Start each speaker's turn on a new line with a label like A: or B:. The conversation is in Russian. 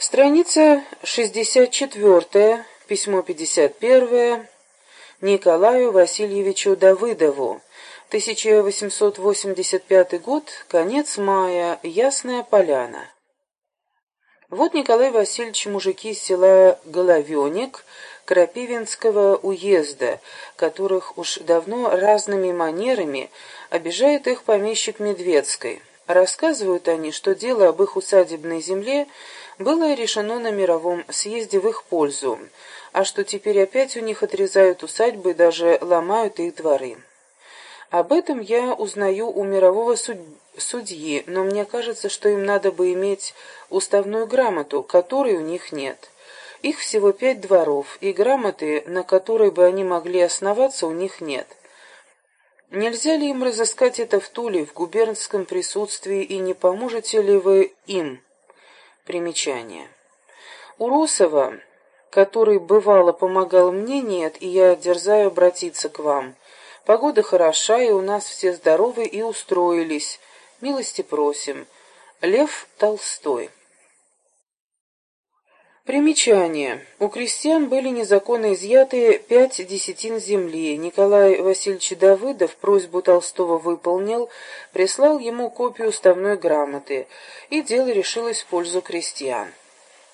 A: Страница 64, письмо 51 Николаю Васильевичу Давыдову. 1885 год, конец мая, Ясная Поляна. Вот Николай Васильевич мужики из села Головенек Крапивинского уезда, которых уж давно разными манерами обижает их помещик Медведской. Рассказывают они, что дело об их усадебной земле было решено на мировом съезде в их пользу, а что теперь опять у них отрезают усадьбы и даже ломают их дворы. Об этом я узнаю у мирового суд... судьи, но мне кажется, что им надо бы иметь уставную грамоту, которой у них нет. Их всего пять дворов, и грамоты, на которой бы они могли основаться, у них нет. Нельзя ли им разыскать это в Туле, в губернском присутствии, и не поможете ли вы им? Примечание. У Русова, который бывало помогал мне, нет, и я дерзаю обратиться к вам. Погода хороша, и у нас все здоровы и устроились. Милости просим. Лев Толстой. Примечание. У крестьян были незаконно изъяты пять десятин земли. Николай Васильевич Давыдов просьбу Толстого выполнил, прислал ему копию уставной грамоты, и дело решилось в пользу крестьян.